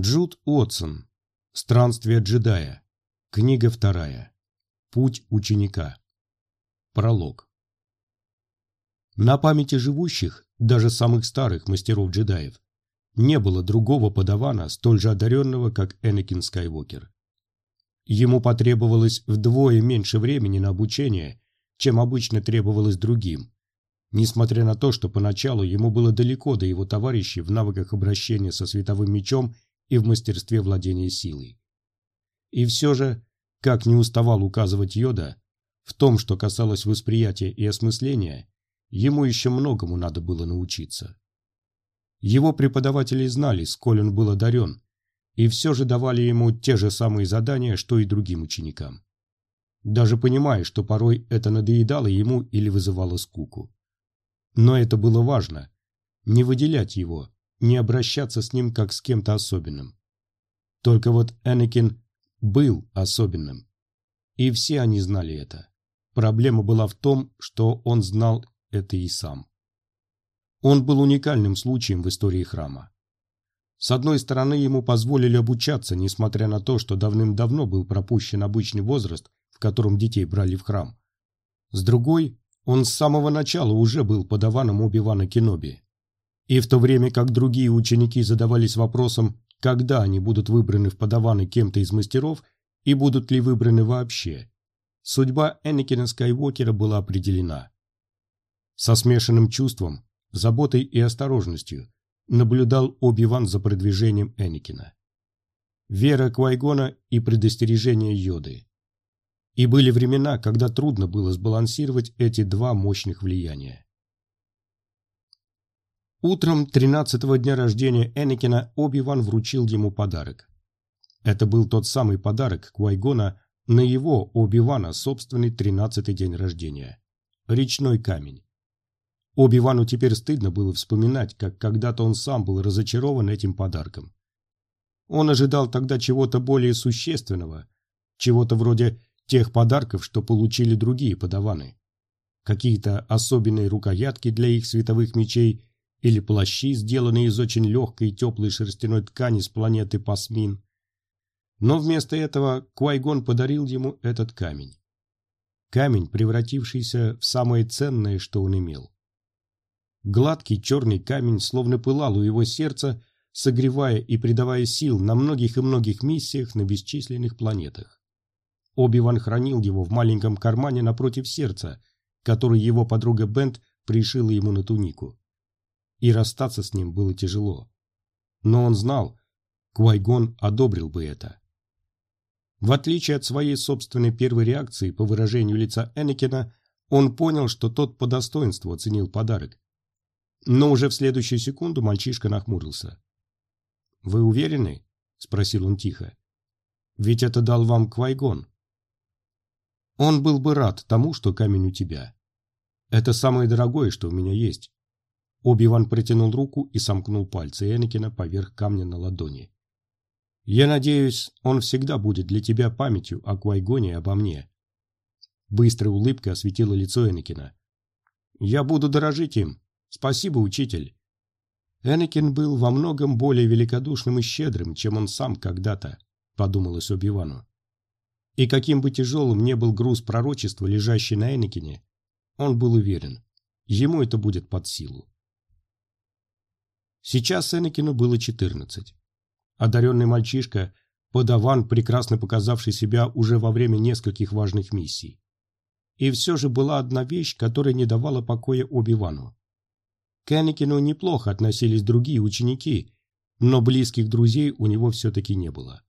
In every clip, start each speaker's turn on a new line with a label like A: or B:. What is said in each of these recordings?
A: Джуд Уотсон. Странствие джедая. Книга вторая. Путь ученика. Пролог. На памяти живущих, даже самых старых мастеров-джедаев, не было другого подавана, столь же одаренного, как Энакин Скайуокер. Ему потребовалось вдвое меньше времени на обучение, чем обычно требовалось другим, несмотря на то, что поначалу ему было далеко до его товарищей в навыках обращения со световым мечом и в мастерстве владения силой. И все же, как не уставал указывать Йода, в том, что касалось восприятия и осмысления, ему еще многому надо было научиться. Его преподаватели знали, сколь он был одарен, и все же давали ему те же самые задания, что и другим ученикам. Даже понимая, что порой это надоедало ему или вызывало скуку. Но это было важно – не выделять его, не обращаться с ним как с кем-то особенным. Только вот Энакин был особенным. И все они знали это. Проблема была в том, что он знал это и сам. Он был уникальным случаем в истории храма. С одной стороны, ему позволили обучаться, несмотря на то, что давным-давно был пропущен обычный возраст, в котором детей брали в храм. С другой, он с самого начала уже был подаваном Оби-Вана Кеноби. И в то время как другие ученики задавались вопросом, когда они будут выбраны в подаваны кем-то из мастеров и будут ли выбраны вообще, судьба Энакина Скайуокера была определена. Со смешанным чувством, заботой и осторожностью наблюдал Оби-Ван за продвижением Энакина. Вера Квайгона и предостережение Йоды. И были времена, когда трудно было сбалансировать эти два мощных влияния. Утром тринадцатого дня рождения Энакина Оби-Ван вручил ему подарок. Это был тот самый подарок Квайгона на его, Оби-Вана, собственный тринадцатый день рождения. Речной камень. Оби-Вану теперь стыдно было вспоминать, как когда-то он сам был разочарован этим подарком. Он ожидал тогда чего-то более существенного, чего-то вроде тех подарков, что получили другие подаваны. Какие-то особенные рукоятки для их световых мечей или плащи, сделанные из очень легкой и теплой шерстяной ткани с планеты Пасмин. Но вместо этого Квайгон подарил ему этот камень. Камень, превратившийся в самое ценное, что он имел. Гладкий черный камень словно пылал у его сердца, согревая и придавая сил на многих и многих миссиях на бесчисленных планетах. Оби-Ван хранил его в маленьком кармане напротив сердца, который его подруга Бент пришила ему на тунику и расстаться с ним было тяжело. Но он знал, Квайгон одобрил бы это. В отличие от своей собственной первой реакции по выражению лица Энакина, он понял, что тот по достоинству оценил подарок. Но уже в следующую секунду мальчишка нахмурился. «Вы уверены?» – спросил он тихо. «Ведь это дал вам Квайгон». «Он был бы рад тому, что камень у тебя. Это самое дорогое, что у меня есть. Оби-Ван протянул руку и сомкнул пальцы Энакина поверх камня на ладони. «Я надеюсь, он всегда будет для тебя памятью о Квайгоне и обо мне». Быстрая улыбка осветила лицо Энакина. «Я буду дорожить им. Спасибо, учитель». Энакин был во многом более великодушным и щедрым, чем он сам когда-то, подумалось Оби-Вану. И каким бы тяжелым ни был груз пророчества, лежащий на Энакине, он был уверен, ему это будет под силу. Сейчас Энакину было 14. Одаренный мальчишка, подаван, прекрасно показавший себя уже во время нескольких важных миссий. И все же была одна вещь, которая не давала покоя Оби-Вану. К Энакину неплохо относились другие ученики, но близких друзей у него все-таки не было.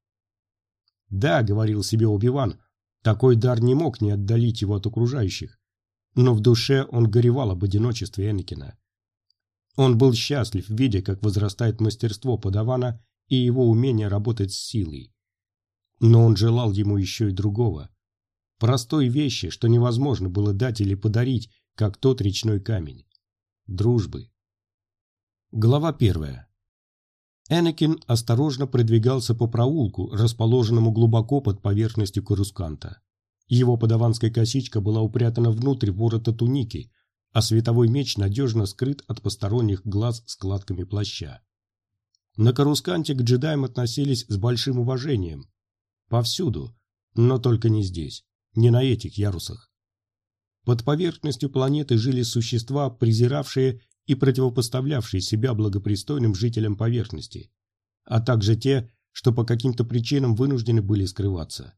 A: «Да», — говорил себе Оби-Ван, — «такой дар не мог не отдалить его от окружающих». Но в душе он горевал об одиночестве Энакина. Он был счастлив, видя, как возрастает мастерство подавана и его умение работать с силой. Но он желал ему еще и другого. Простой вещи, что невозможно было дать или подарить, как тот речной камень. Дружбы. Глава первая. Энакин осторожно продвигался по проулку, расположенному глубоко под поверхностью Карусканта. Его подаванская косичка была упрятана внутрь ворота туники, а световой меч надежно скрыт от посторонних глаз складками плаща. На Карусканте к джедаям относились с большим уважением. Повсюду, но только не здесь, не на этих ярусах. Под поверхностью планеты жили существа, презиравшие и противопоставлявшие себя благопристойным жителям поверхности, а также те, что по каким-то причинам вынуждены были скрываться.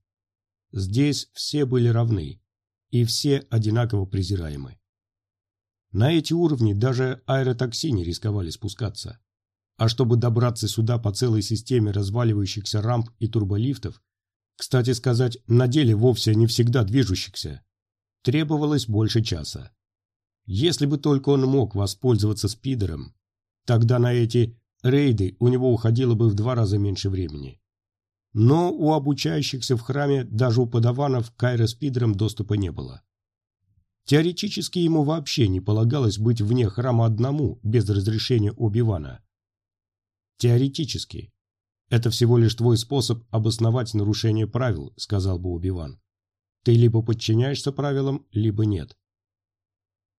A: Здесь все были равны, и все одинаково презираемы. На эти уровни даже аэротакси не рисковали спускаться. А чтобы добраться сюда по целой системе разваливающихся рамп и турболифтов, кстати сказать, на деле вовсе не всегда движущихся, требовалось больше часа. Если бы только он мог воспользоваться спидером, тогда на эти рейды у него уходило бы в два раза меньше времени. Но у обучающихся в храме даже у подаванов к аэроспидерам доступа не было. Теоретически ему вообще не полагалось быть вне храма одному, без разрешения Оби-Вана. Теоретически. Это всего лишь твой способ обосновать нарушение правил, сказал бы Оби-Ван. Ты либо подчиняешься правилам, либо нет.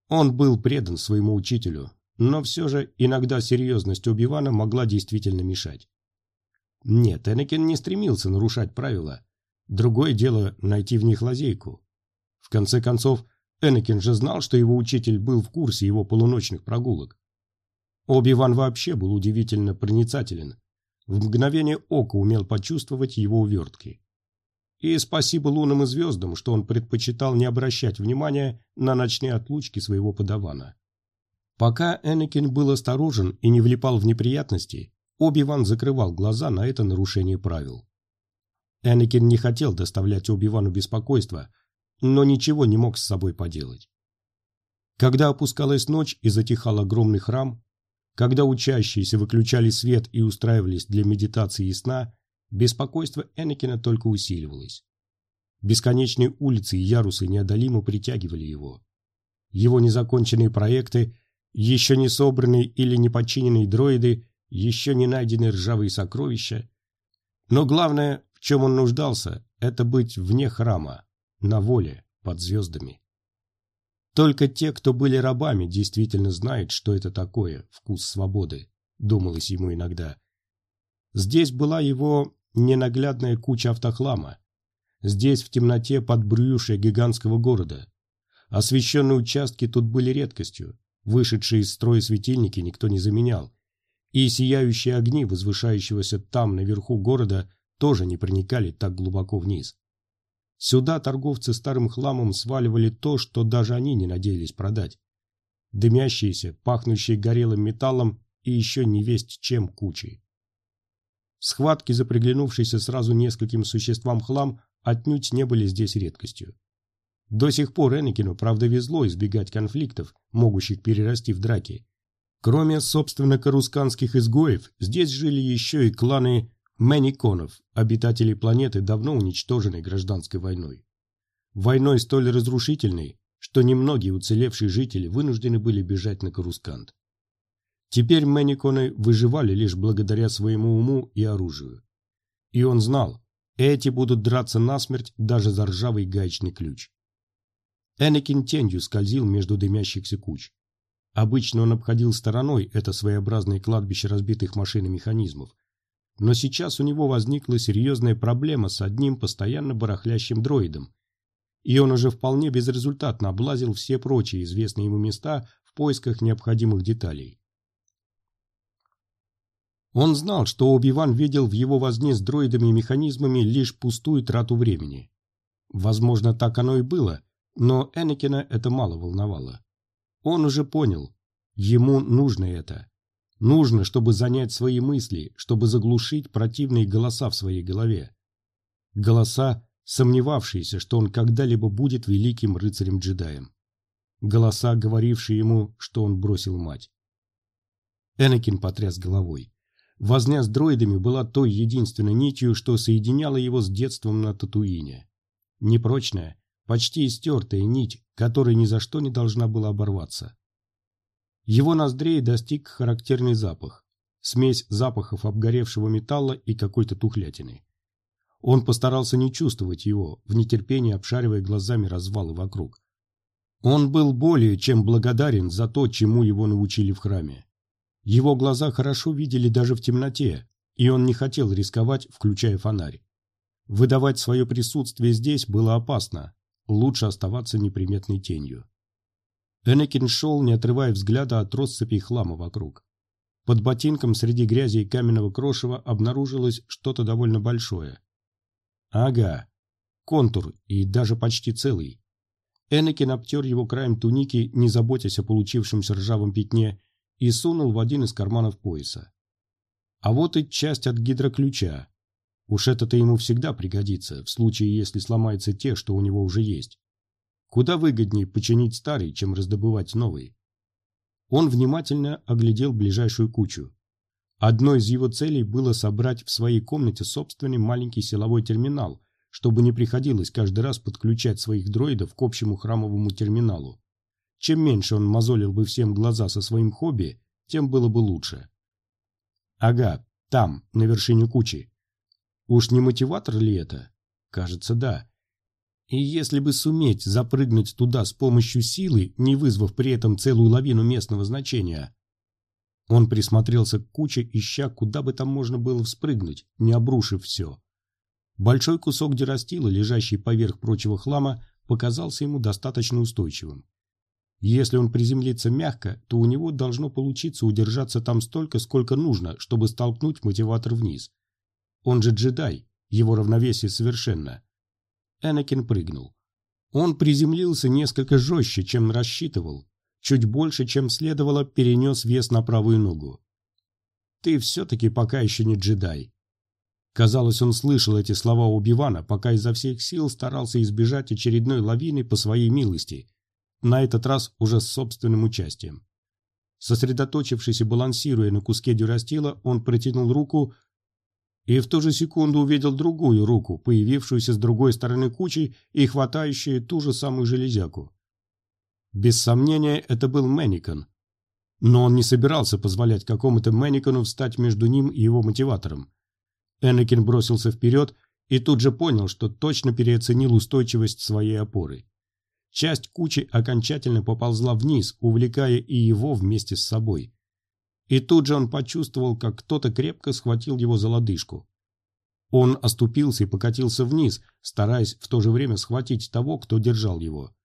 A: Он был предан своему учителю, но все же иногда серьезность Оби-Вана могла действительно мешать. Нет, Энакин не стремился нарушать правила. Другое дело найти в них лазейку. В конце концов, Энакин же знал, что его учитель был в курсе его полуночных прогулок. Оби-Ван вообще был удивительно проницателен. В мгновение ока умел почувствовать его увертки. И спасибо лунам и звездам, что он предпочитал не обращать внимания на ночные отлучки своего подавана. Пока Энакин был осторожен и не влипал в неприятности, Оби-Ван закрывал глаза на это нарушение правил. Энакин не хотел доставлять Оби-Вану беспокойство, но ничего не мог с собой поделать. Когда опускалась ночь и затихал огромный храм, когда учащиеся выключали свет и устраивались для медитации и сна, беспокойство Энакина только усиливалось. Бесконечные улицы и ярусы неодолимо притягивали его. Его незаконченные проекты, еще не собранные или не подчиненные дроиды, еще не найденные ржавые сокровища. Но главное, в чем он нуждался, это быть вне храма, на воле, под звездами. Только те, кто были рабами, действительно знают, что это такое вкус свободы, думалось ему иногда. Здесь была его ненаглядная куча автохлама. Здесь в темноте подбрюшие гигантского города. Освещенные участки тут были редкостью. Вышедшие из строя светильники никто не заменял. И сияющие огни возвышающегося там наверху города тоже не проникали так глубоко вниз. Сюда торговцы старым хламом сваливали то, что даже они не надеялись продать. Дымящиеся, пахнущие горелым металлом и еще не весть чем кучей. Схватки за приглянувшийся сразу нескольким существам хлам отнюдь не были здесь редкостью. До сих пор Энакину, правда, везло избегать конфликтов, могущих перерасти в драки. Кроме, собственно, карусканских изгоев, здесь жили еще и кланы Мэниконов, обитателей планеты, давно уничтоженной гражданской войной. Войной столь разрушительной, что немногие уцелевшие жители вынуждены были бежать на Карускант. Теперь Мэниконы выживали лишь благодаря своему уму и оружию. И он знал, эти будут драться насмерть даже за ржавый гаечный ключ. Энакин тенью скользил между дымящихся куч. Обычно он обходил стороной это своеобразное кладбище разбитых машин и механизмов, но сейчас у него возникла серьезная проблема с одним постоянно барахлящим дроидом, и он уже вполне безрезультатно облазил все прочие известные ему места в поисках необходимых деталей. Он знал, что Оби-Ван видел в его возне с дроидами и механизмами лишь пустую трату времени. Возможно, так оно и было, но Энакина это мало волновало. Он уже понял, ему нужно это. Нужно, чтобы занять свои мысли, чтобы заглушить противные голоса в своей голове. Голоса, сомневавшиеся, что он когда-либо будет великим рыцарем-джедаем. Голоса, говорившие ему, что он бросил мать. Энакин потряс головой. Возня с дроидами была той единственной нитью, что соединяла его с детством на Татуине. Непрочная, почти истертая нить, которая ни за что не должна была оборваться. Его ноздрей достиг характерный запах. Смесь запахов обгоревшего металла и какой-то тухлятины. Он постарался не чувствовать его, в нетерпении обшаривая глазами развалы вокруг. Он был более чем благодарен за то, чему его научили в храме. Его глаза хорошо видели даже в темноте, и он не хотел рисковать, включая фонарь. Выдавать свое присутствие здесь было опасно, лучше оставаться неприметной тенью. Энакин шел, не отрывая взгляда от россыпей хлама вокруг. Под ботинком среди грязи и каменного крошева обнаружилось что-то довольно большое. Ага, контур и даже почти целый. Энакин обтер его краем туники, не заботясь о получившемся ржавом пятне, и сунул в один из карманов пояса. А вот и часть от гидроключа. Уж это-то ему всегда пригодится, в случае, если сломаются те, что у него уже есть. Куда выгоднее починить старый, чем раздобывать новый. Он внимательно оглядел ближайшую кучу. Одной из его целей было собрать в своей комнате собственный маленький силовой терминал, чтобы не приходилось каждый раз подключать своих дроидов к общему храмовому терминалу. Чем меньше он мозолил бы всем глаза со своим хобби, тем было бы лучше. Ага, там, на вершине кучи. Уж не мотиватор ли это? Кажется, да. И если бы суметь запрыгнуть туда с помощью силы, не вызвав при этом целую лавину местного значения... Он присмотрелся к куче, ища, куда бы там можно было вспрыгнуть, не обрушив все. Большой кусок дерастила, лежащий поверх прочего хлама, показался ему достаточно устойчивым. Если он приземлится мягко, то у него должно получиться удержаться там столько, сколько нужно, чтобы столкнуть мотиватор вниз. Он же джедай, его равновесие совершенно. Энакин прыгнул. Он приземлился несколько жестче, чем рассчитывал. Чуть больше, чем следовало, перенес вес на правую ногу. «Ты все-таки пока еще не джедай». Казалось, он слышал эти слова Убивана, пока изо всех сил старался избежать очередной лавины по своей милости, на этот раз уже с собственным участием. Сосредоточившись и балансируя на куске дюрастила, он протянул руку, и в ту же секунду увидел другую руку, появившуюся с другой стороны кучи и хватающую ту же самую железяку. Без сомнения, это был Мэникон. Но он не собирался позволять какому-то Мэникону встать между ним и его мотиватором. Энакин бросился вперед и тут же понял, что точно переоценил устойчивость своей опоры. Часть кучи окончательно поползла вниз, увлекая и его вместе с собой. И тут же он почувствовал, как кто-то крепко схватил его за лодыжку. Он оступился и покатился вниз, стараясь в то же время схватить того, кто держал его.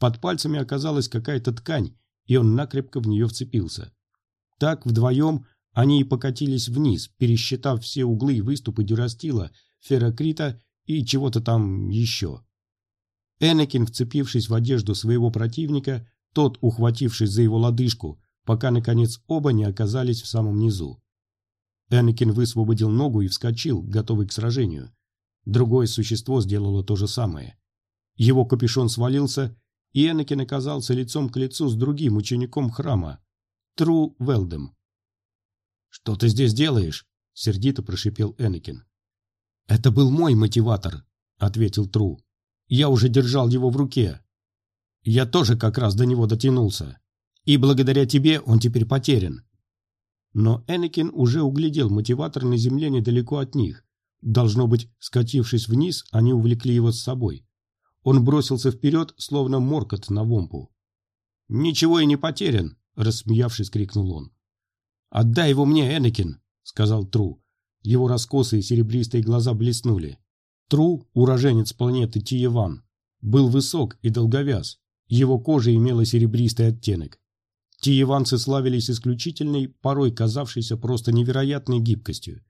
A: Под пальцами оказалась какая-то ткань, и он накрепко в нее вцепился. Так вдвоем они и покатились вниз, пересчитав все углы и выступы дюрастила, ферокрита и чего-то там еще. Энакин, вцепившись в одежду своего противника, тот, ухватившись за его лодыжку, пока, наконец, оба не оказались в самом низу. Энакин высвободил ногу и вскочил, готовый к сражению. Другое существо сделало то же самое. Его капюшон свалился, и Энакин оказался лицом к лицу с другим учеником храма, Тру Велдем. «Что ты здесь делаешь?» — сердито прошипел Энакин. «Это был мой мотиватор», — ответил Тру. «Я уже держал его в руке. Я тоже как раз до него дотянулся и благодаря тебе он теперь потерян. Но Энакин уже углядел мотиватор на земле недалеко от них. Должно быть, скатившись вниз, они увлекли его с собой. Он бросился вперед, словно моркот на вомпу. «Ничего и не потерян!» – рассмеявшись, крикнул он. «Отдай его мне, Энакин!» – сказал Тру. Его раскосые серебристые глаза блеснули. Тру, уроженец планеты Тиеван, был высок и долговяз. Его кожа имела серебристый оттенок. Тиеванцы славились исключительной, порой казавшейся просто невероятной гибкостью.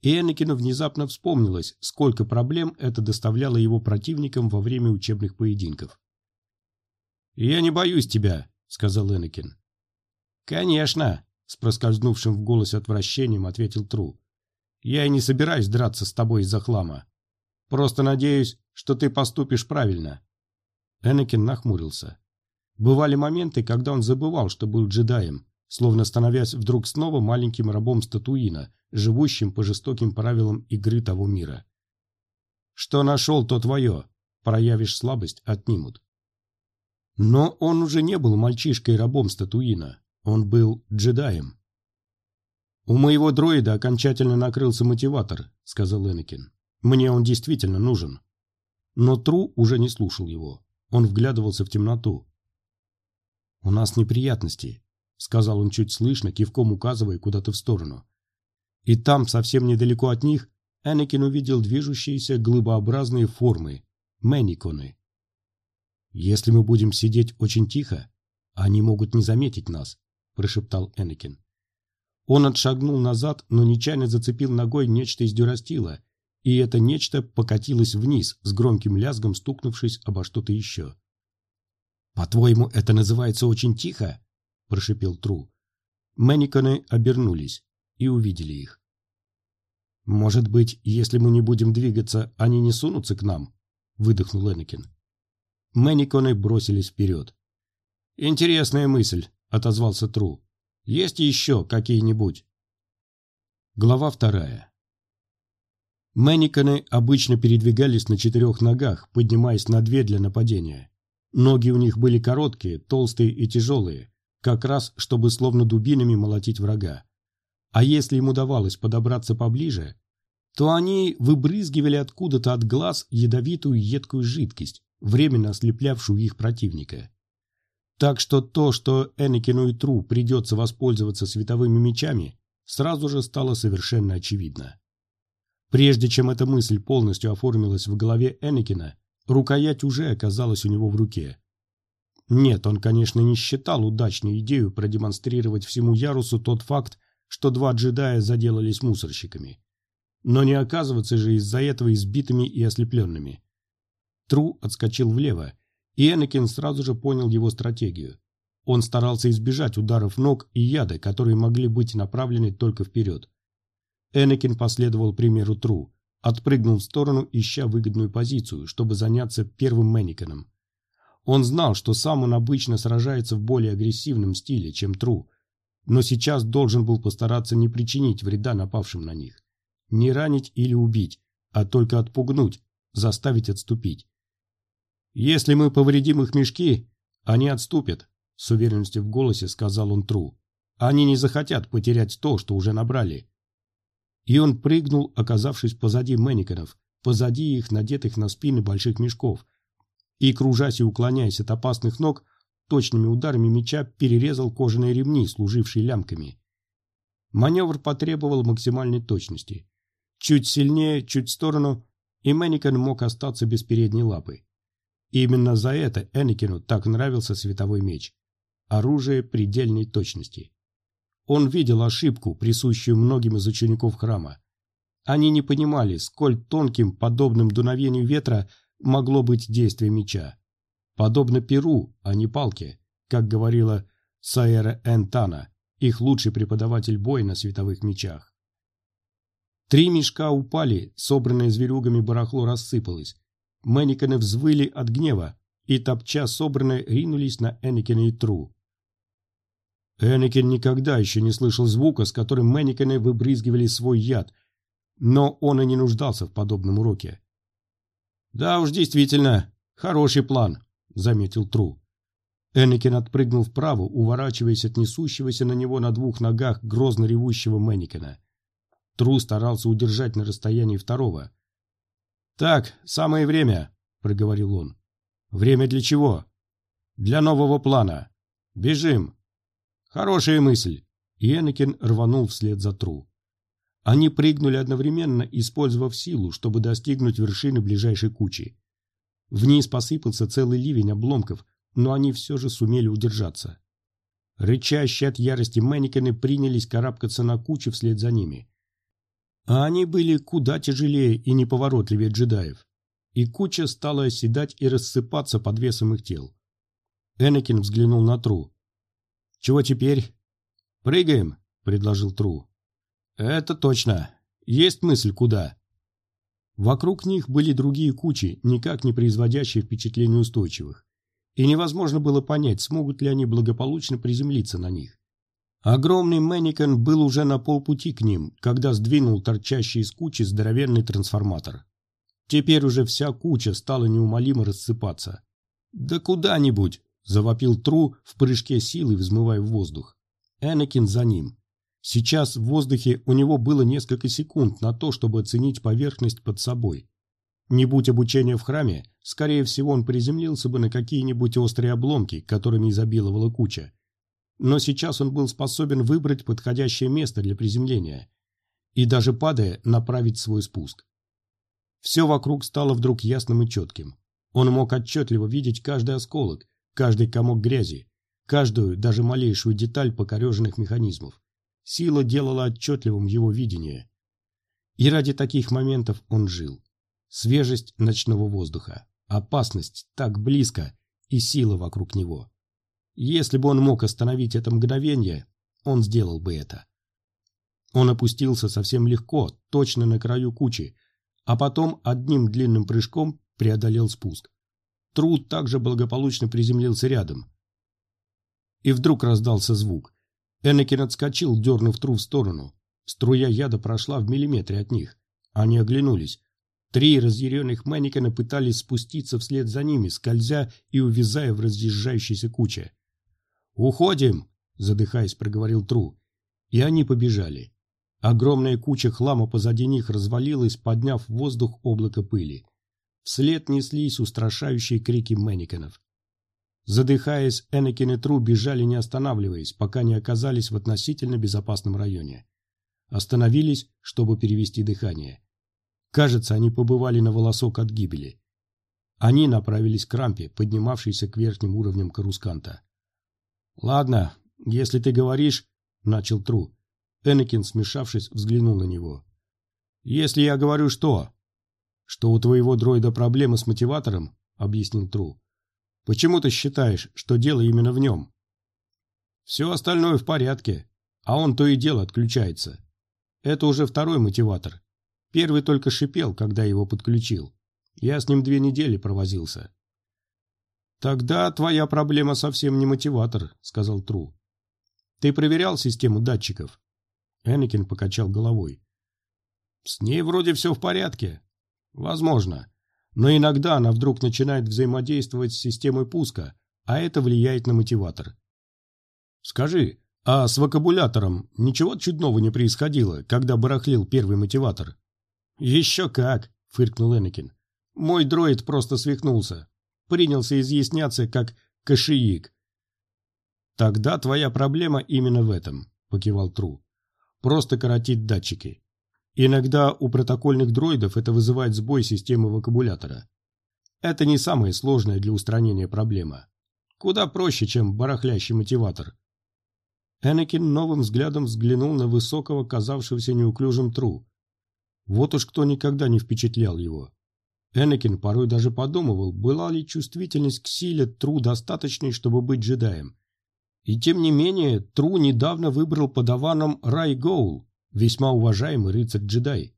A: И Энакину внезапно вспомнилось, сколько проблем это доставляло его противникам во время учебных поединков. «Я не боюсь тебя», — сказал Энакин. «Конечно», — с проскользнувшим в голосе отвращением ответил Тру. «Я и не собираюсь драться с тобой из-за хлама. Просто надеюсь, что ты поступишь правильно». Энакин нахмурился. Бывали моменты, когда он забывал, что был джедаем, словно становясь вдруг снова маленьким рабом Статуина, живущим по жестоким правилам игры того мира. «Что нашел, то твое. Проявишь слабость – отнимут». Но он уже не был мальчишкой-рабом Статуина. Он был джедаем. «У моего дроида окончательно накрылся мотиватор», – сказал Энакин. «Мне он действительно нужен». Но Тру уже не слушал его. Он вглядывался в темноту. «У нас неприятности», — сказал он чуть слышно, кивком указывая куда-то в сторону. И там, совсем недалеко от них, Энакин увидел движущиеся глыбообразные формы – мэниконы. «Если мы будем сидеть очень тихо, они могут не заметить нас», – прошептал Энакин. Он отшагнул назад, но нечаянно зацепил ногой нечто из дюрастила, и это нечто покатилось вниз, с громким лязгом стукнувшись обо что-то еще. «По-твоему, это называется очень тихо?» – прошипел Тру. Мэниконы обернулись и увидели их. «Может быть, если мы не будем двигаться, они не сунутся к нам?» – выдохнул Энакин. Мэниконы бросились вперед. «Интересная мысль», – отозвался Тру. «Есть еще какие-нибудь?» Глава вторая. Мэниконы обычно передвигались на четырех ногах, поднимаясь на две для нападения. Ноги у них были короткие, толстые и тяжелые, как раз чтобы словно дубинами молотить врага. А если им удавалось подобраться поближе, то они выбрызгивали откуда-то от глаз ядовитую едкую жидкость, временно ослеплявшую их противника. Так что то, что Энакину и Тру придется воспользоваться световыми мечами, сразу же стало совершенно очевидно. Прежде чем эта мысль полностью оформилась в голове Энакина, рукоять уже оказалась у него в руке. Нет, он, конечно, не считал удачной идею продемонстрировать всему Ярусу тот факт, что два джедая заделались мусорщиками. Но не оказываться же из-за этого избитыми и ослепленными. Тру отскочил влево, и Энакин сразу же понял его стратегию. Он старался избежать ударов ног и яда, которые могли быть направлены только вперед. Энакин последовал примеру Тру, отпрыгнул в сторону, ища выгодную позицию, чтобы заняться первым Мэниконом. Он знал, что сам он обычно сражается в более агрессивном стиле, чем Тру, но сейчас должен был постараться не причинить вреда напавшим на них. Не ранить или убить, а только отпугнуть, заставить отступить. «Если мы повредим их мешки, они отступят», — с уверенностью в голосе сказал он Тру. «Они не захотят потерять то, что уже набрали. И он прыгнул, оказавшись позади Мэниконов, позади их, надетых на спины больших мешков, и, кружась и уклоняясь от опасных ног, точными ударами меча перерезал кожаные ремни, служившие лямками. Маневр потребовал максимальной точности. Чуть сильнее, чуть в сторону, и Мэникон мог остаться без передней лапы. И именно за это Энакину так нравился световой меч. Оружие предельной точности. Он видел ошибку, присущую многим из учеников храма. Они не понимали, сколь тонким, подобным дуновению ветра, могло быть действие меча. Подобно перу, а не палке, как говорила Саэра Энтана, их лучший преподаватель боя на световых мечах. Три мешка упали, собранное зверюгами барахло рассыпалось. Мэниконы взвыли от гнева, и топча собранное ринулись на Энакина и Тру. Энакин никогда еще не слышал звука, с которым Мэнникены выбрызгивали свой яд, но он и не нуждался в подобном уроке. «Да уж, действительно, хороший план», — заметил Тру. Энакин отпрыгнул вправо, уворачиваясь от несущегося на него на двух ногах грозно ревущего Мэнникена. Тру старался удержать на расстоянии второго. «Так, самое время», — проговорил он. «Время для чего?» «Для нового плана. Бежим!» «Хорошая мысль!» И рванул вслед за Тру. Они прыгнули одновременно, использовав силу, чтобы достигнуть вершины ближайшей кучи. Вниз посыпался целый ливень обломков, но они все же сумели удержаться. Рычащие от ярости Мэнникены принялись карабкаться на кучу вслед за ними. А они были куда тяжелее и неповоротливее джедаев. И куча стала оседать и рассыпаться под весом их тел. Энакин взглянул на Тру. «Чего теперь?» «Прыгаем», — предложил Тру. «Это точно. Есть мысль, куда?» Вокруг них были другие кучи, никак не производящие впечатление устойчивых. И невозможно было понять, смогут ли они благополучно приземлиться на них. Огромный Мэникон был уже на полпути к ним, когда сдвинул торчащий из кучи здоровенный трансформатор. Теперь уже вся куча стала неумолимо рассыпаться. «Да куда-нибудь!» — завопил Тру в прыжке силы, взмывая в воздух. Энакин за ним. Сейчас в воздухе у него было несколько секунд на то, чтобы оценить поверхность под собой. Не будь обучения в храме, скорее всего, он приземлился бы на какие-нибудь острые обломки, которыми изобиловала куча. но сейчас он был способен выбрать подходящее место для приземления и даже падая направить свой спуск. Все вокруг стало вдруг ясным и четким. Он мог отчетливо видеть каждый осколок, каждый комок грязи, каждую, даже малейшую деталь покореженных механизмов. Сила делала отчетливым его видение. И ради таких моментов он жил. Свежесть ночного воздуха, опасность так близко и сила вокруг него. Если бы он мог остановить это мгновение, он сделал бы это. Он опустился совсем легко, точно на краю кучи, а потом одним длинным прыжком преодолел спуск. Труд также благополучно приземлился рядом. И вдруг раздался звук. Энакин отскочил, дернув Тру в сторону. Струя яда прошла в миллиметре от них. Они оглянулись. Три разъяренных манекена пытались спуститься вслед за ними, скользя и увязая в разъезжающейся куче. «Уходим!» – задыхаясь, проговорил Тру. И они побежали. Огромная куча хлама позади них развалилась, подняв в воздух облако пыли. Вслед неслись устрашающие крики Мэнникенов. Задыхаясь, Энакин и Тру бежали не останавливаясь, пока не оказались в относительно безопасном районе. Остановились, чтобы перевести дыхание. Кажется, они побывали на волосок от гибели. Они направились к рампе, поднимавшейся к верхним уровням Карусканта. «Ладно, если ты говоришь...» — начал Тру. Энакин, смешавшись, взглянул на него. «Если я говорю что?» «Что у твоего дроида проблемы с мотиватором?» — объяснил Тру. «Почему ты считаешь, что дело именно в нем?» «Все остальное в порядке, а он то и дело отключается. Это уже второй мотиватор. Первый только шипел, когда его подключил. Я с ним две недели провозился». «Тогда твоя проблема совсем не мотиватор», — сказал Тру. «Ты проверял систему датчиков?» Энакин покачал головой. «С ней вроде все в порядке. Возможно. Но иногда она вдруг начинает взаимодействовать с системой пуска, а это влияет на мотиватор. Скажи, а с вокабулятором ничего чудного не происходило, когда барахлил первый мотиватор? Еще как, фыркнул Энакин. Мой дроид просто свихнулся. Принялся изъясняться как кашиик. Тогда твоя проблема именно в этом, покивал Тру просто коротить датчики. Иногда у протокольных дроидов это вызывает сбой системы вокабулятора. Это не самая сложная для устранения проблема. Куда проще, чем барахлящий мотиватор. Энакин новым взглядом взглянул на высокого, казавшегося неуклюжим Тру. Вот уж кто никогда не впечатлял его. Энакин порой даже подумывал, была ли чувствительность к силе Тру достаточной, чтобы быть джедаем. И тем не менее, Тру недавно выбрал подаваном Рай Гоул, весьма уважаемый рыцарь-джедай.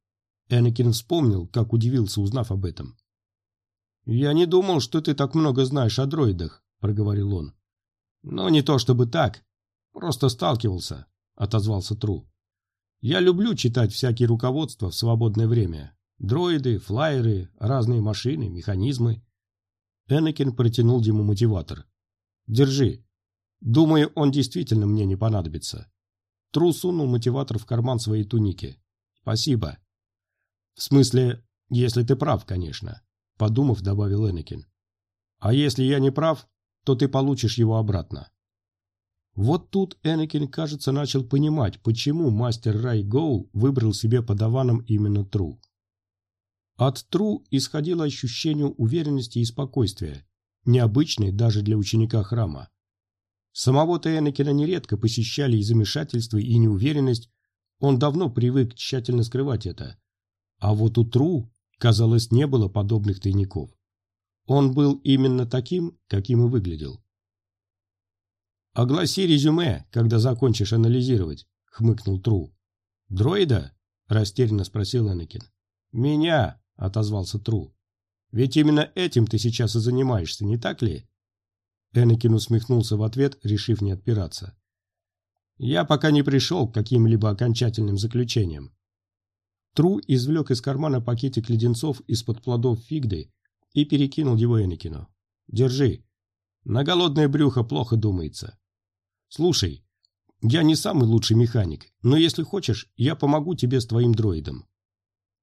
A: Энакин вспомнил, как удивился, узнав об этом. «Я не думал, что ты так много знаешь о дроидах», — проговорил он. «Но не то чтобы так. Просто сталкивался», — отозвался Тру. «Я люблю читать всякие руководства в свободное время. Дроиды, флайеры, разные машины, механизмы». Энакин протянул ему мотиватор. «Держи. Думаю, он действительно мне не понадобится. Тру сунул мотиватор в карман своей туники. Спасибо. В смысле, если ты прав, конечно, подумав, добавил Энакин. А если я не прав, то ты получишь его обратно. Вот тут Энакин, кажется, начал понимать, почему мастер Рай Гоул выбрал себе подаваном именно Тру. От Тру исходило ощущение уверенности и спокойствия, необычное даже для ученика храма. Самого-то Энакина нередко посещали и замешательство, и неуверенность. Он давно привык тщательно скрывать это. А вот у Тру, казалось, не было подобных тайников. Он был именно таким, каким и выглядел. «Огласи резюме, когда закончишь анализировать», — хмыкнул Тру. «Дроида?» — растерянно спросил Энакин. «Меня», — отозвался Тру. «Ведь именно этим ты сейчас и занимаешься, не так ли?» Энакин усмехнулся в ответ, решив не отпираться. «Я пока не пришел к каким-либо окончательным заключениям». Тру извлек из кармана пакетик леденцов из-под плодов фигды и перекинул его Энакину. «Держи. На голодное брюхо плохо думается. Слушай, я не самый лучший механик, но если хочешь, я помогу тебе с твоим дроидом».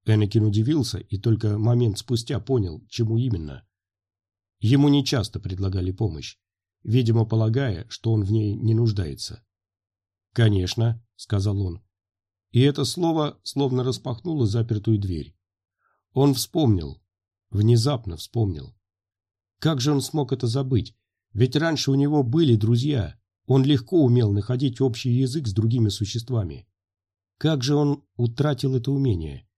A: Энакин удивился и только момент спустя понял, чему именно. Ему нечасто предлагали помощь. Видимо, полагая, что он в ней не нуждается. «Конечно», — сказал он. И это слово словно распахнуло запертую дверь. Он вспомнил, внезапно вспомнил. Как же он смог это забыть? Ведь раньше у него были друзья, он легко умел находить общий язык с другими существами. Как же он утратил это умение?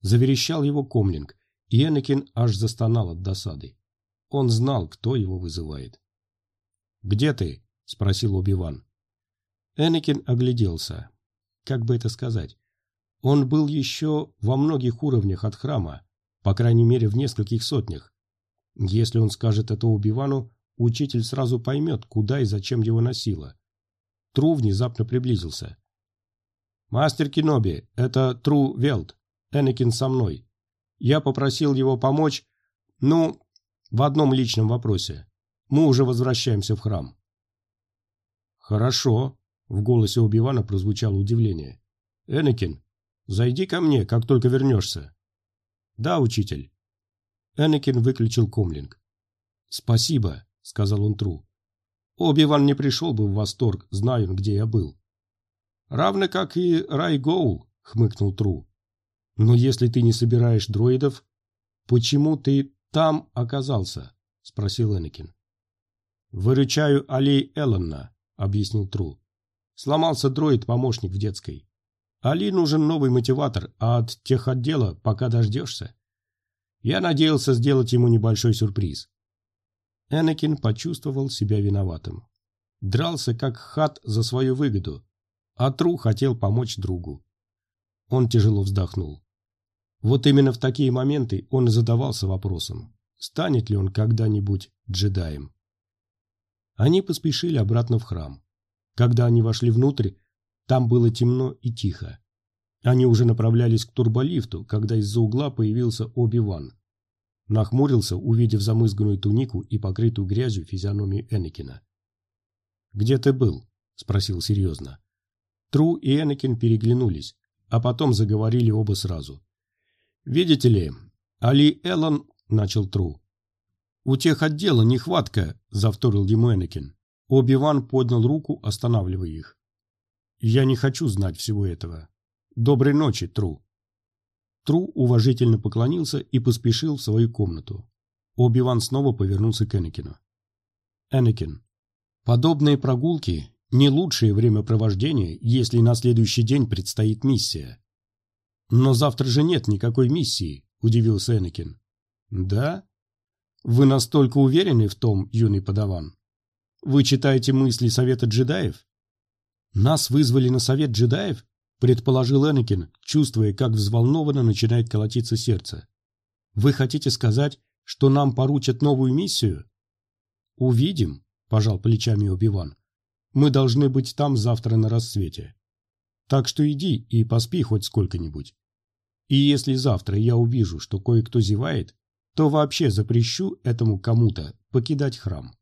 A: Заверещал его комлинг, и Энакин аж застонал от досады. Он знал, кто его вызывает. «Где ты?» – спросил Оби-Ван. Энакин огляделся. Как бы это сказать? Он был еще во многих уровнях от храма, по крайней мере в нескольких сотнях. Если он скажет это Оби-Вану, учитель сразу поймет, куда и зачем его носило. Тру внезапно приблизился. «Мастер Киноби, это Тру Велт. Энакин со мной. Я попросил его помочь, ну, в одном личном вопросе. Мы уже возвращаемся в храм». «Хорошо», — в голосе Оби-Вана прозвучало удивление. «Энакин, зайди ко мне, как только вернешься». «Да, учитель». Энакин выключил комлинг. «Спасибо», — сказал он Тру. «Оби-Ван не пришел бы в восторг, зная где я был». «Равно как и Рай Гоул», — хмыкнул Тру. «Но если ты не собираешь дроидов, почему ты там оказался?» — спросил Энакин. «Выручаю Али Эллона», — объяснил Тру. «Сломался дроид-помощник в детской. Али нужен новый мотиватор, а от тех отдела пока дождешься. Я надеялся сделать ему небольшой сюрприз. Энакин почувствовал себя виноватым. Дрался как хат за свою выгоду, а Тру хотел помочь другу. Он тяжело вздохнул. Вот именно в такие моменты он и задавался вопросом, станет ли он когда-нибудь джедаем. Они поспешили обратно в храм. Когда они вошли внутрь, там было темно и тихо. Они уже направлялись к турболифту, когда из-за угла появился Оби-Ван нахмурился, увидев замызганную тунику и покрытую грязью физиономию Энакина. «Где ты был?» – спросил серьезно. Тру и Энакин переглянулись, а потом заговорили оба сразу. «Видите ли, Али Эллон...» – начал Тру. «У тех отдела нехватка», – завторил ему Энакин. Оби-Ван поднял руку, останавливая их. «Я не хочу знать всего этого. Доброй ночи, Тру». Тру уважительно поклонился и поспешил в свою комнату. Оби-Ван снова повернулся к Энакину. «Энакин, подобные прогулки – не лучшее времяпровождение, если на следующий день предстоит миссия». «Но завтра же нет никакой миссии», – удивился Энакин. «Да? Вы настолько уверены в том, юный подаван? Вы читаете мысли Совета джедаев?» «Нас вызвали на Совет джедаев?» предположил Энакин, чувствуя, как взволнованно начинает колотиться сердце. «Вы хотите сказать, что нам поручат новую миссию?» «Увидим», – пожал плечами Оби-Ван. «Мы должны быть там завтра на рассвете. Так что иди и поспи хоть сколько-нибудь. И если завтра я увижу, что кое-кто зевает, то вообще запрещу этому кому-то покидать храм».